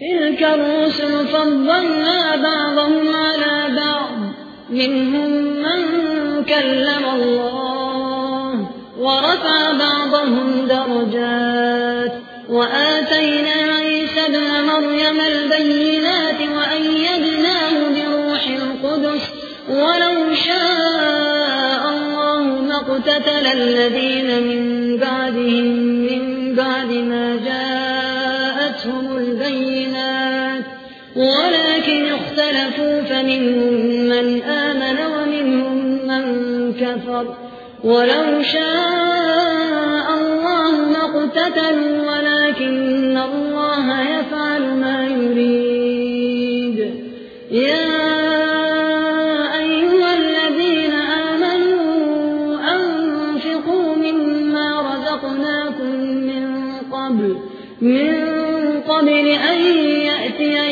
تلك الرسل فضلنا بعضهم على بعض. منهم من كلم الله ورفع بعضهم درجات. وآتينا عيسى ابن مريم البينات وأيدناه بروح القدس. ولو شاء الله ما اقتتل الذين من بعدهم من بعد ما جاءتهم ولكن اختلفوا فمنهم من آمن ومنهم من كفر. ولو شاء الله ما ولكن الله يفعل ما يريد. يا أيها الذين آمنوا أنفقوا مما رزقناكم من قبل من قبل أن يأتي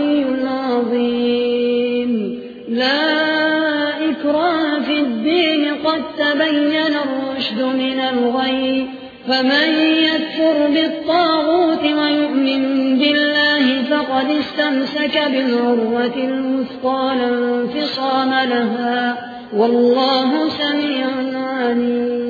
الرشد من الغي فمن يكفر بالطاغوت ويؤمن بالله فقد استمسك بالعروة المثقى لا انفصام لها. والله سميع عليم.